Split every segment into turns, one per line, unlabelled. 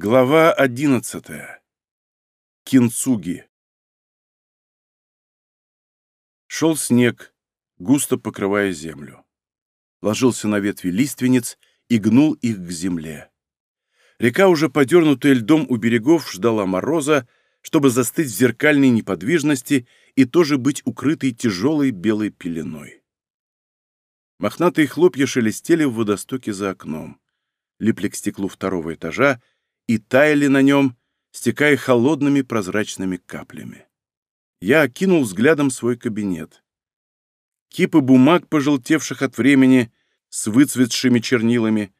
Глава 11. Кинцуги. Шел снег, густо покрывая землю. Ложился на ветви лиственниц и гнул их к земле. Река, уже подернутая льдом у берегов, ждала мороза, чтобы застыть в зеркальной неподвижности и тоже быть укрытой тяжелой белой пеленой. Мохнатые хлопья шелестели в водостоке за окном. Липли к стеклу второго этажа, и таяли на нем, стекая холодными прозрачными каплями. Я окинул взглядом свой кабинет. Кипы бумаг, пожелтевших от времени, с выцветшими чернилами,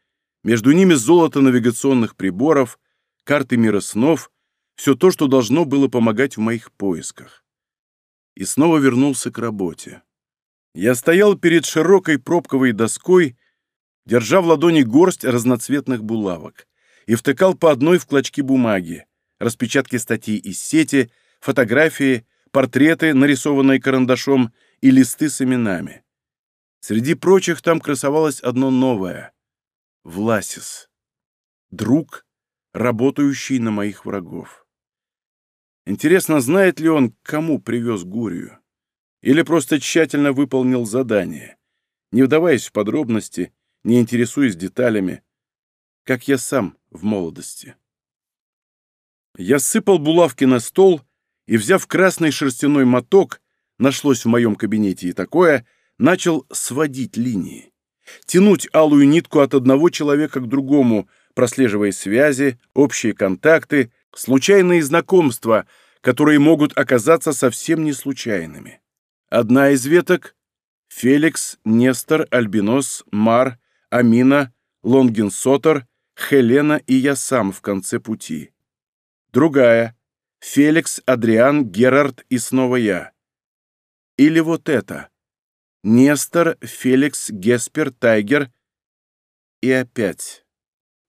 между ними золото навигационных приборов, карты мира снов, все то, что должно было помогать в моих поисках. И снова вернулся к работе. Я стоял перед широкой пробковой доской, держа в ладони горсть разноцветных булавок и втыкал по одной в клочки бумаги, распечатки статей из сети, фотографии, портреты, нарисованные карандашом, и листы с именами. Среди прочих там красовалось одно новое — Власис. Друг, работающий на моих врагов. Интересно, знает ли он, кому привез Гурию? Или просто тщательно выполнил задание, не вдаваясь в подробности, не интересуясь деталями, как я сам в молодости. Я сыпал булавки на стол и, взяв красный шерстяной моток, нашлось в моем кабинете и такое, начал сводить линии. Тянуть алую нитку от одного человека к другому, прослеживая связи, общие контакты, случайные знакомства, которые могут оказаться совсем не случайными. Одна из веток — Феликс, Нестор, Альбинос, Мар, Амина, Лонгин Сотор, Хелена и я сам в конце пути. Другая — Феликс, Адриан, Герард и снова я. Или вот это — Нестор, Феликс, Геспер, Тайгер и опять.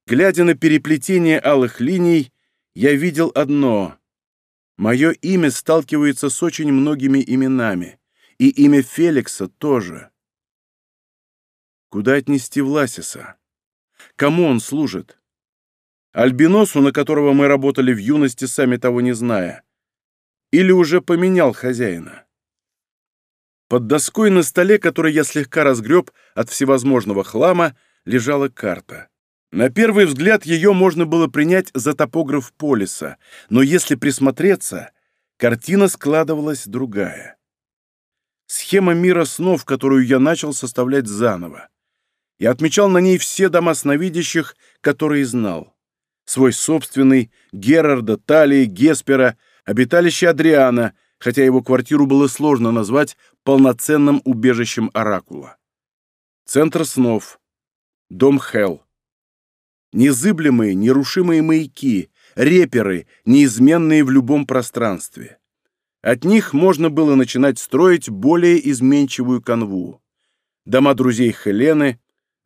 Глядя на переплетение алых линий, я видел одно — мое имя сталкивается с очень многими именами, и имя Феликса тоже. Куда отнести Власиса? Кому он служит? Альбиносу, на которого мы работали в юности, сами того не зная? Или уже поменял хозяина? Под доской на столе, который я слегка разгреб от всевозможного хлама, лежала карта. На первый взгляд ее можно было принять за топограф полиса, но если присмотреться, картина складывалась другая. Схема мира снов, которую я начал составлять заново. Я отмечал на ней все дома сновидящих, которые знал. Свой собственный, Герарда, Талии, Геспера, обиталище Адриана, хотя его квартиру было сложно назвать полноценным убежищем Оракула. Центр снов. Дом Хелл. Незыблемые, нерушимые маяки, реперы, неизменные в любом пространстве. От них можно было начинать строить более изменчивую канву. Дома друзей Хелены,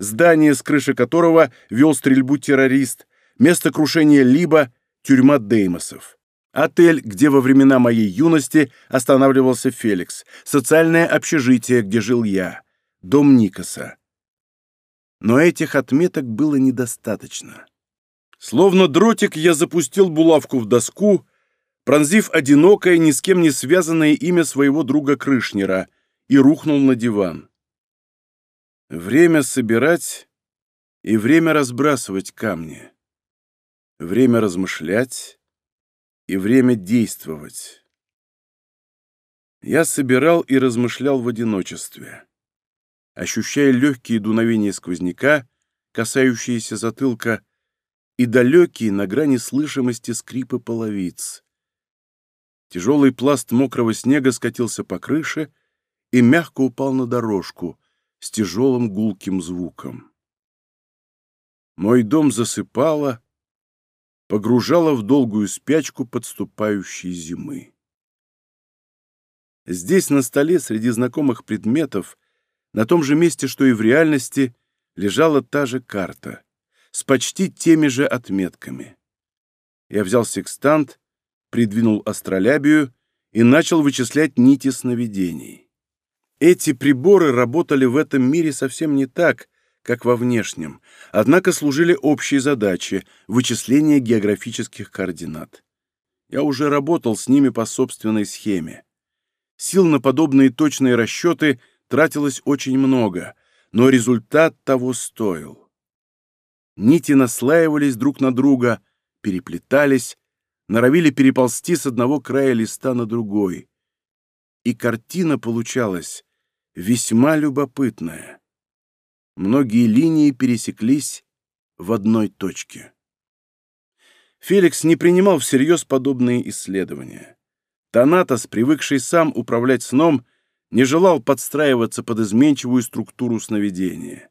здание, с крыши которого вел стрельбу террорист, место крушения Либо, тюрьма Деймосов. Отель, где во времена моей юности останавливался Феликс, социальное общежитие, где жил я, дом Никаса. Но этих отметок было недостаточно. Словно дротик я запустил булавку в доску, пронзив одинокое, ни с кем не связанное имя своего друга Крышнера, и рухнул на диван. Время собирать и время разбрасывать камни. Время размышлять и время действовать. Я собирал и размышлял в одиночестве, ощущая легкие дуновения сквозняка, касающиеся затылка, и далекие на грани слышимости скрипы половиц. Тяжелый пласт мокрого снега скатился по крыше и мягко упал на дорожку — с тяжелым гулким звуком. Мой дом засыпало, погружало в долгую спячку подступающей зимы. Здесь на столе среди знакомых предметов, на том же месте, что и в реальности, лежала та же карта с почти теми же отметками. Я взял секстант, придвинул астролябию и начал вычислять нити сновидений. Эти приборы работали в этом мире совсем не так, как во внешнем, однако служили общей задаче – вычисление географических координат. Я уже работал с ними по собственной схеме. Сил на подобные точные расчеты тратилось очень много, но результат того стоил. Нити наслаивались друг на друга, переплетались, норовили переползти с одного края листа на другой. И картина получалась весьма любопытная. Многие линии пересеклись в одной точке. Феликс не принимал всерьез подобные исследования. Танатос, привыкший сам управлять сном, не желал подстраиваться под изменчивую структуру сновидения.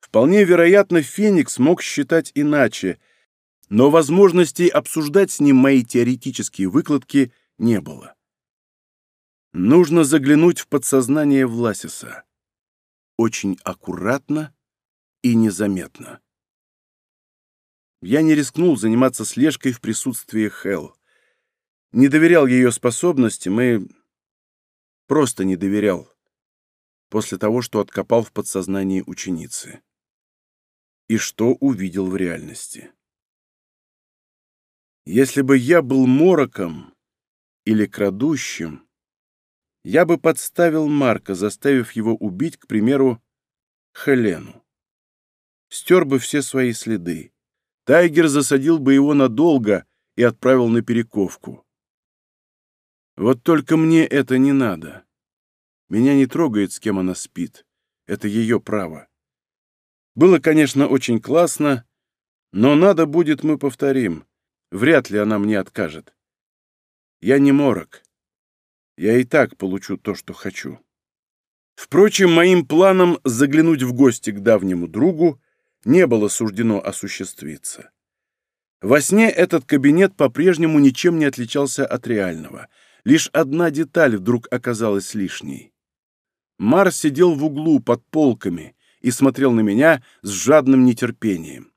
Вполне вероятно, Феникс мог считать иначе, но возможностей обсуждать с ним мои теоретические выкладки не было. Нужно заглянуть в подсознание Власиса. Очень аккуратно и незаметно. Я не рискнул заниматься слежкой в присутствии Хел, Не доверял ее способностям и... Просто не доверял. После того, что откопал в подсознании ученицы. И что увидел в реальности. Если бы я был мороком или крадущим, я бы подставил Марка, заставив его убить, к примеру, Хелену. Стер бы все свои следы. Тайгер засадил бы его надолго и отправил на перековку. Вот только мне это не надо. Меня не трогает, с кем она спит. Это ее право. Было, конечно, очень классно, но надо будет, мы повторим. Вряд ли она мне откажет. Я не морок. Я и так получу то, что хочу. Впрочем, моим планом заглянуть в гости к давнему другу не было суждено осуществиться. Во сне этот кабинет по-прежнему ничем не отличался от реального. Лишь одна деталь вдруг оказалась лишней. Марс сидел в углу под полками и смотрел на меня с жадным нетерпением.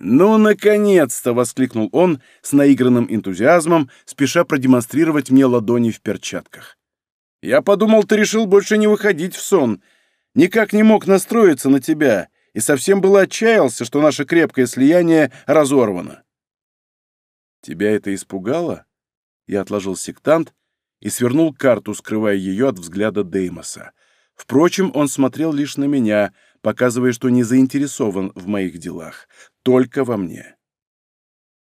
«Ну, наконец-то!» — воскликнул он с наигранным энтузиазмом, спеша продемонстрировать мне ладони в перчатках. «Я подумал, ты решил больше не выходить в сон. Никак не мог настроиться на тебя, и совсем было отчаялся, что наше крепкое слияние разорвано». «Тебя это испугало?» Я отложил сектант и свернул карту, скрывая ее от взгляда Деймоса. Впрочем, он смотрел лишь на меня — показывая, что не заинтересован в моих делах, только во мне.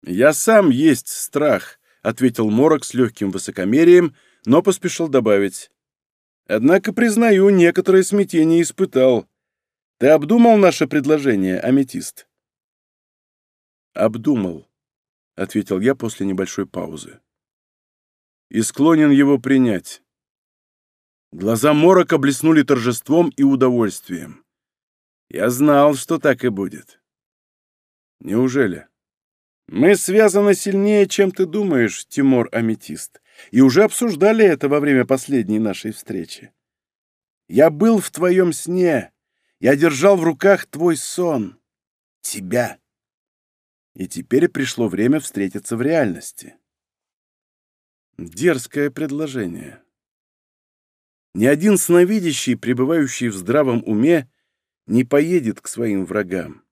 «Я сам есть страх», — ответил Морок с легким высокомерием, но поспешил добавить. «Однако, признаю, некоторое смятение испытал. Ты обдумал наше предложение, аметист?» «Обдумал», — ответил я после небольшой паузы. «И склонен его принять». Глаза Морока блеснули торжеством и удовольствием. Я знал, что так и будет. Неужели? Мы связаны сильнее, чем ты думаешь, Тимур Аметист, и уже обсуждали это во время последней нашей встречи. Я был в твоем сне. Я держал в руках твой сон. Тебя. И теперь пришло время встретиться в реальности. Дерзкое предложение. Ни один сновидящий, пребывающий в здравом уме, не поедет к своим врагам.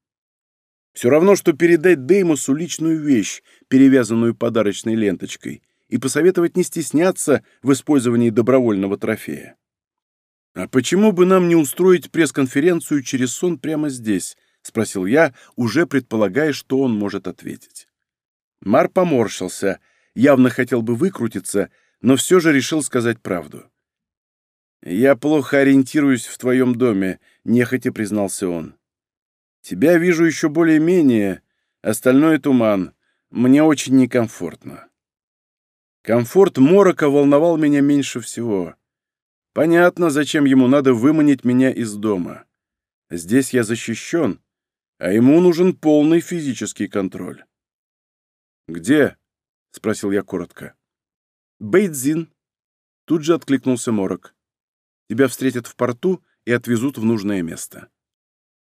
Все равно, что передать Деймосу личную вещь, перевязанную подарочной ленточкой, и посоветовать не стесняться в использовании добровольного трофея. «А почему бы нам не устроить пресс-конференцию через сон прямо здесь?» — спросил я, уже предполагая, что он может ответить. Мар поморщился, явно хотел бы выкрутиться, но все же решил сказать правду. «Я плохо ориентируюсь в твоем доме, нехотя признался он. «Тебя вижу еще более-менее, остальное туман. Мне очень некомфортно». Комфорт Морока волновал меня меньше всего. Понятно, зачем ему надо выманить меня из дома. Здесь я защищен, а ему нужен полный физический контроль. «Где?» — спросил я коротко. «Бейдзин», — тут же откликнулся Морок. «Тебя встретят в порту, и отвезут в нужное место.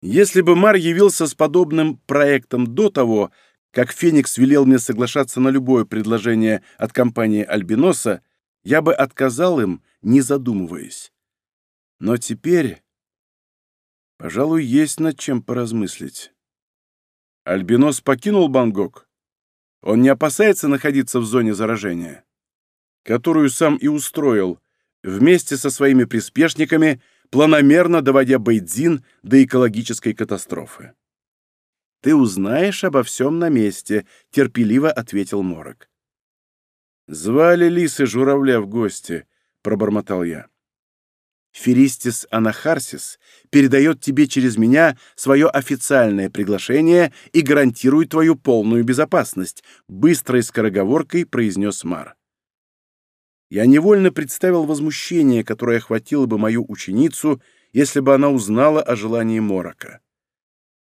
Если бы Мар явился с подобным проектом до того, как Феникс велел мне соглашаться на любое предложение от компании Альбиноса, я бы отказал им, не задумываясь. Но теперь, пожалуй, есть над чем поразмыслить. Альбинос покинул Бангок. Он не опасается находиться в зоне заражения, которую сам и устроил, вместе со своими приспешниками — планомерно доводя Бейдзин до экологической катастрофы. «Ты узнаешь обо всем на месте», — терпеливо ответил Морок. «Звали лисы журавля в гости», — пробормотал я. «Феристис Анахарсис передает тебе через меня свое официальное приглашение и гарантирует твою полную безопасность», — быстрой скороговоркой произнес Мар. Я невольно представил возмущение, которое охватило бы мою ученицу, если бы она узнала о желании Морока.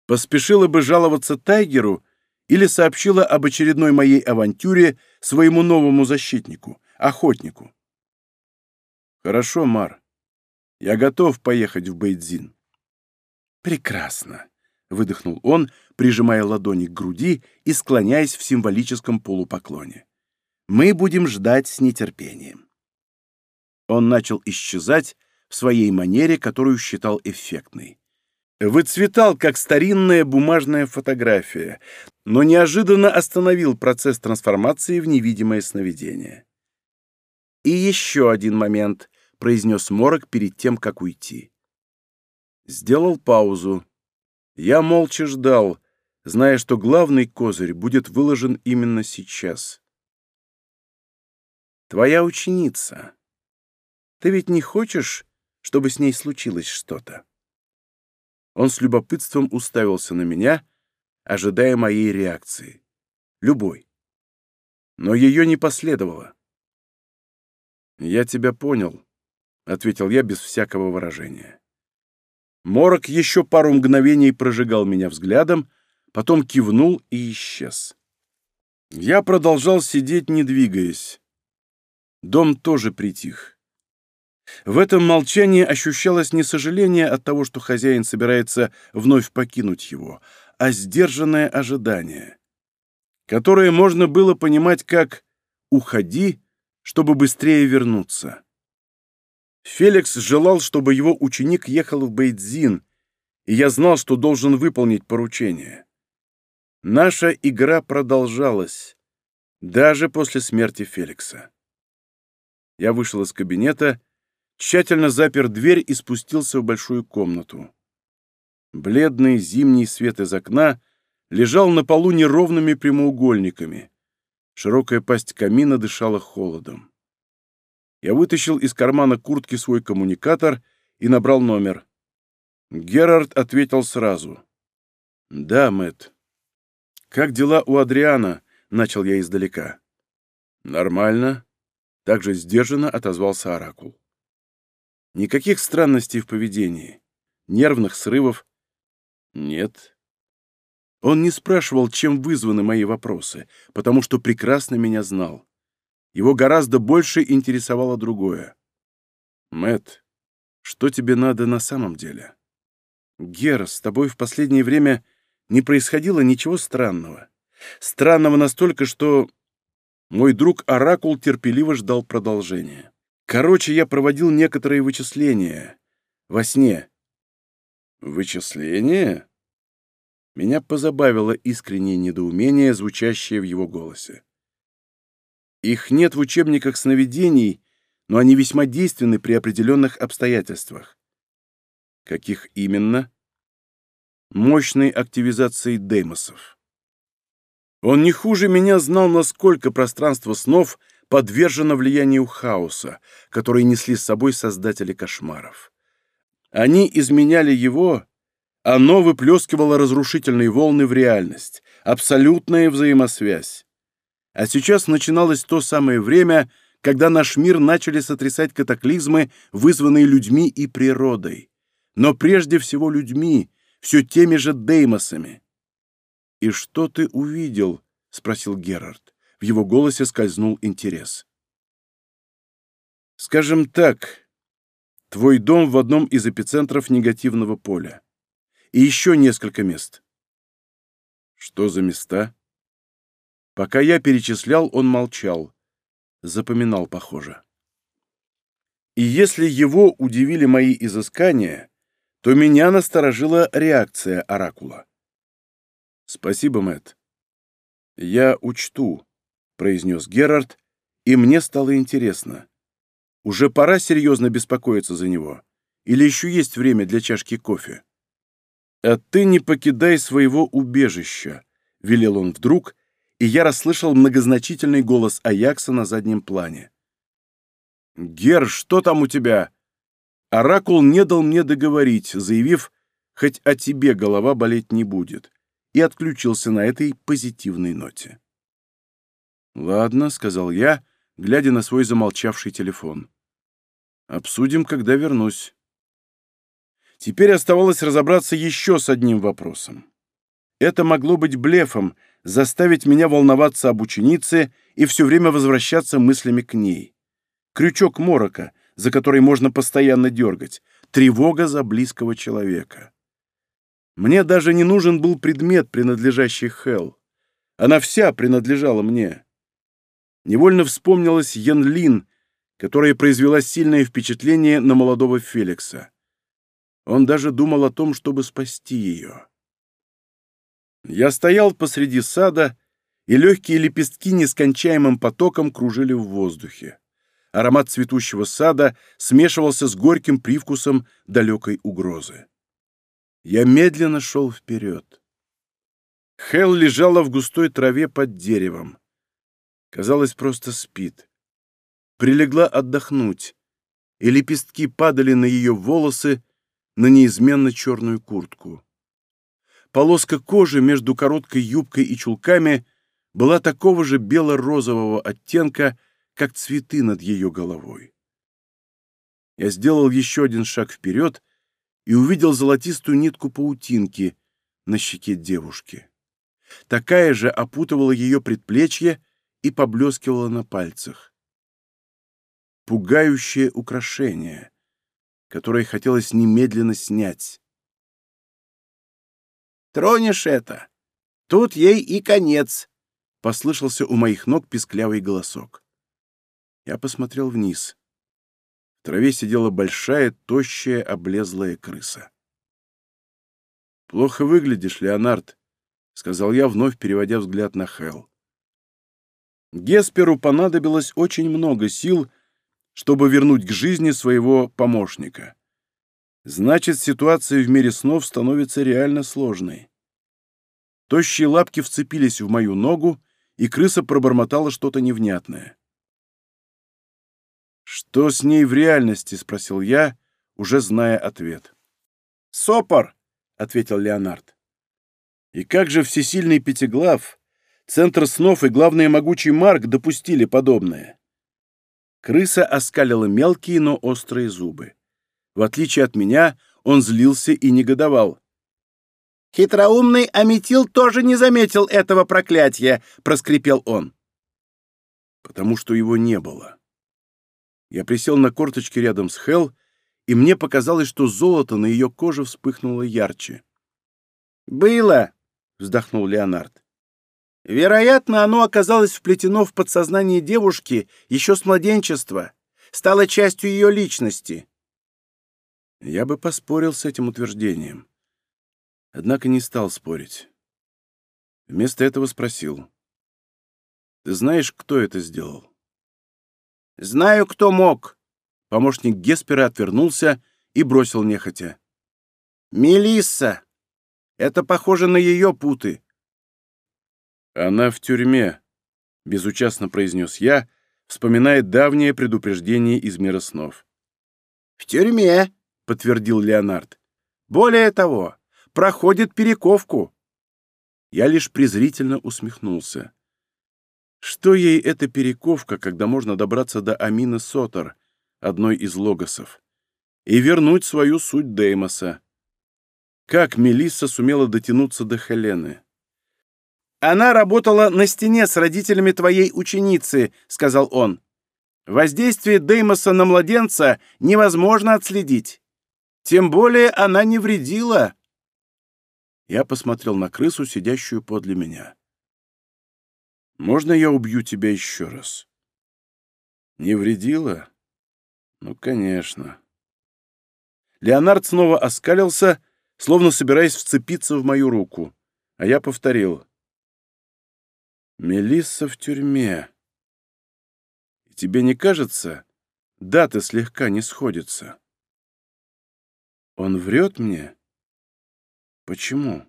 Поспешила бы жаловаться Тайгеру или сообщила об очередной моей авантюре своему новому защитнику, охотнику. «Хорошо, Мар. Я готов поехать в Бейдзин». «Прекрасно», — выдохнул он, прижимая ладони к груди и склоняясь в символическом полупоклоне. Мы будем ждать с нетерпением. Он начал исчезать в своей манере, которую считал эффектной. Выцветал, как старинная бумажная фотография, но неожиданно остановил процесс трансформации в невидимое сновидение. «И еще один момент», — произнес Морок перед тем, как уйти. Сделал паузу. Я молча ждал, зная, что главный козырь будет выложен именно сейчас твоя ученица. Ты ведь не хочешь, чтобы с ней случилось что-то?» Он с любопытством уставился на меня, ожидая моей реакции. Любой. Но ее не последовало. «Я тебя понял», — ответил я без всякого выражения. Морок еще пару мгновений прожигал меня взглядом, потом кивнул и исчез. Я продолжал сидеть, не двигаясь. Дом тоже притих. В этом молчании ощущалось не сожаление от того, что хозяин собирается вновь покинуть его, а сдержанное ожидание, которое можно было понимать как «уходи, чтобы быстрее вернуться». Феликс желал, чтобы его ученик ехал в Бейдзин, и я знал, что должен выполнить поручение. Наша игра продолжалась, даже после смерти Феликса. Я вышел из кабинета, тщательно запер дверь и спустился в большую комнату. Бледный зимний свет из окна лежал на полу неровными прямоугольниками. Широкая пасть камина дышала холодом. Я вытащил из кармана куртки свой коммуникатор и набрал номер. Герард ответил сразу. «Да, Мэтт». «Как дела у Адриана?» — начал я издалека. «Нормально также сдержанно отозвался Оракул. Никаких странностей в поведении, нервных срывов нет. Он не спрашивал, чем вызваны мои вопросы, потому что прекрасно меня знал. Его гораздо больше интересовало другое. Мэт, что тебе надо на самом деле? Гер, с тобой в последнее время не происходило ничего странного. Странного настолько, что мой друг Оракул терпеливо ждал продолжения. Короче, я проводил некоторые вычисления. Во сне. Вычисления? Меня позабавило искреннее недоумение, звучащее в его голосе. Их нет в учебниках сновидений, но они весьма действенны при определенных обстоятельствах. Каких именно? Мощной активизации деймосов. Он не хуже меня знал, насколько пространство снов подвержено влиянию хаоса, который несли с собой создатели кошмаров. Они изменяли его, оно выплескивало разрушительные волны в реальность, абсолютная взаимосвязь. А сейчас начиналось то самое время, когда наш мир начали сотрясать катаклизмы, вызванные людьми и природой. Но прежде всего людьми, все теми же деймосами. «И что ты увидел?» — спросил Герард. В его голосе скользнул интерес. «Скажем так, твой дом в одном из эпицентров негативного поля. И еще несколько мест». «Что за места?» Пока я перечислял, он молчал. Запоминал, похоже. И если его удивили мои изыскания, то меня насторожила реакция Оракула. «Спасибо, Мэтт. Я учту», — произнес Герард, и мне стало интересно. Уже пора серьезно беспокоиться за него. Или еще есть время для чашки кофе? «А ты не покидай своего убежища», — велел он вдруг, и я расслышал многозначительный голос Аякса на заднем плане. «Гер, что там у тебя?» Оракул не дал мне договорить, заявив, «Хоть о тебе голова болеть не будет» и отключился на этой позитивной ноте. «Ладно», — сказал я, глядя на свой замолчавший телефон. «Обсудим, когда вернусь». Теперь оставалось разобраться еще с одним вопросом. Это могло быть блефом, заставить меня волноваться об ученице и все время возвращаться мыслями к ней. Крючок морока, за который можно постоянно дергать, тревога за близкого человека. Мне даже не нужен был предмет, принадлежащий Хел. Она вся принадлежала мне. Невольно вспомнилась Ян Лин, которая произвела сильное впечатление на молодого Феликса. Он даже думал о том, чтобы спасти ее. Я стоял посреди сада, и легкие лепестки нескончаемым потоком кружили в воздухе. Аромат цветущего сада смешивался с горьким привкусом далекой угрозы. Я медленно шел вперед. Хел лежала в густой траве под деревом. Казалось, просто спит. Прилегла отдохнуть, и лепестки падали на ее волосы, на неизменно черную куртку. Полоска кожи между короткой юбкой и чулками была такого же бело-розового оттенка, как цветы над ее головой. Я сделал еще один шаг вперед — и увидел золотистую нитку паутинки на щеке девушки. Такая же опутывала ее предплечье и поблескивала на пальцах. Пугающее украшение, которое хотелось немедленно снять.
«Тронешь это! Тут ей и конец!» — послышался у моих ног писклявый голосок.
Я посмотрел вниз траве сидела большая, тощая, облезлая крыса. «Плохо выглядишь, Леонард», — сказал я, вновь переводя взгляд на Хелл. Гесперу понадобилось очень много сил, чтобы вернуть к жизни своего помощника. Значит, ситуация в мире снов становится реально сложной. Тощие лапки вцепились в мою ногу, и крыса пробормотала что-то невнятное. «Что с ней в реальности?» — спросил я, уже зная ответ.
«Сопор!» — ответил Леонард.
«И как же всесильный Пятиглав, Центр снов и, главный могучий Марк допустили подобное?» Крыса оскалила мелкие, но острые зубы. В отличие от меня, он злился и негодовал.
«Хитроумный Аметил тоже не заметил этого проклятия!» — проскрипел он.
«Потому что его не было. Я присел на корточки рядом с Хел, и мне показалось, что золото на ее коже вспыхнуло ярче.
«Было!» — вздохнул Леонард. «Вероятно, оно оказалось вплетено в подсознание девушки еще с младенчества, стало частью ее личности».
Я бы поспорил с этим утверждением. Однако не стал спорить. Вместо этого спросил. «Ты знаешь, кто это сделал?»
«Знаю, кто мог!»
Помощник Геспера отвернулся и бросил нехотя.
«Мелисса! Это похоже на ее путы!»
«Она в тюрьме», — безучастно произнес я, вспоминая давнее предупреждение из мира снов.
«В тюрьме», — подтвердил Леонард. «Более того, проходит перековку».
Я лишь презрительно усмехнулся. Что ей эта перековка, когда можно добраться до Амина Сотор, одной из логосов, и вернуть свою суть Деймоса? Как Мелисса сумела дотянуться до Хелены?
«Она работала на стене с родителями твоей ученицы», — сказал он. «Воздействие Деймоса на младенца невозможно отследить. Тем более она не вредила».
Я посмотрел на крысу, сидящую подле меня. «Можно я убью тебя еще раз?» «Не вредила? Ну, конечно». Леонард снова оскалился, словно собираясь вцепиться в мою руку, а я повторил. «Мелисса в тюрьме. И тебе не кажется, даты слегка не сходятся?» «Он врет мне? Почему?»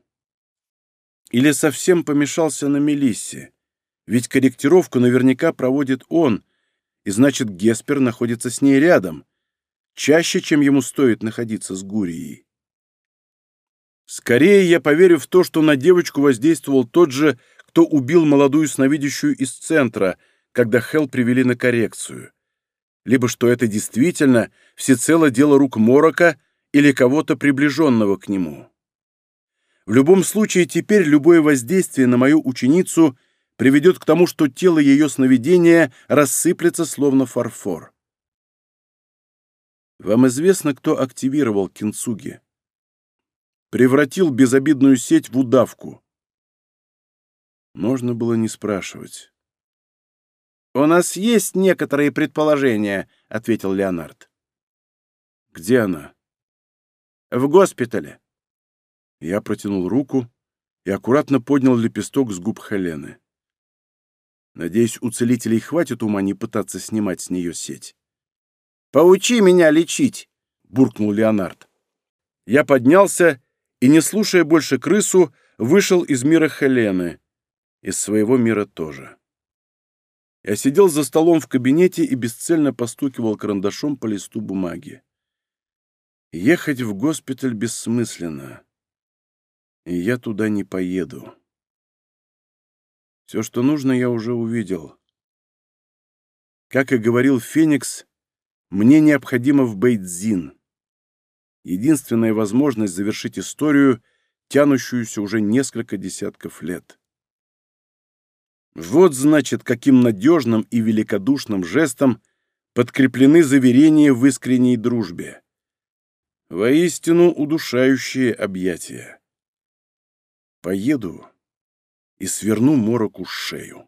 Или совсем помешался на Мелиссе? Ведь корректировку наверняка проводит он, и значит Геспер находится с ней рядом, чаще, чем ему стоит находиться с Гурией. Скорее я поверю в то, что на девочку воздействовал тот же, кто убил молодую сновидящую из центра, когда Хелл привели на коррекцию. Либо что это действительно всецело дело рук Морока или кого-то приближенного к нему. В любом случае, теперь любое воздействие на мою ученицу – приведет к тому, что тело ее сновидения рассыплется словно фарфор. Вам известно, кто активировал кинцуги? Превратил безобидную сеть в удавку. Можно было не спрашивать.
«У нас есть некоторые предположения», — ответил Леонард.
«Где она?»
«В госпитале».
Я протянул руку и аккуратно поднял лепесток с губ Хелены. Надеюсь, у целителей хватит ума не пытаться снимать с нее сеть.
«Поучи меня лечить!»
— буркнул Леонард. Я поднялся и, не слушая больше крысу, вышел из мира Хелены. Из своего мира тоже. Я сидел за столом в кабинете и бесцельно постукивал карандашом по листу бумаги. Ехать в госпиталь бессмысленно. И я туда не поеду. Все, что нужно, я уже увидел. Как и говорил Феникс, мне необходимо в Бейтзин. Единственная возможность завершить историю, тянущуюся уже несколько десятков лет. Вот, значит, каким надежным и великодушным жестом подкреплены заверения в искренней дружбе. Воистину удушающие объятия. Поеду. и сверну мороку шею.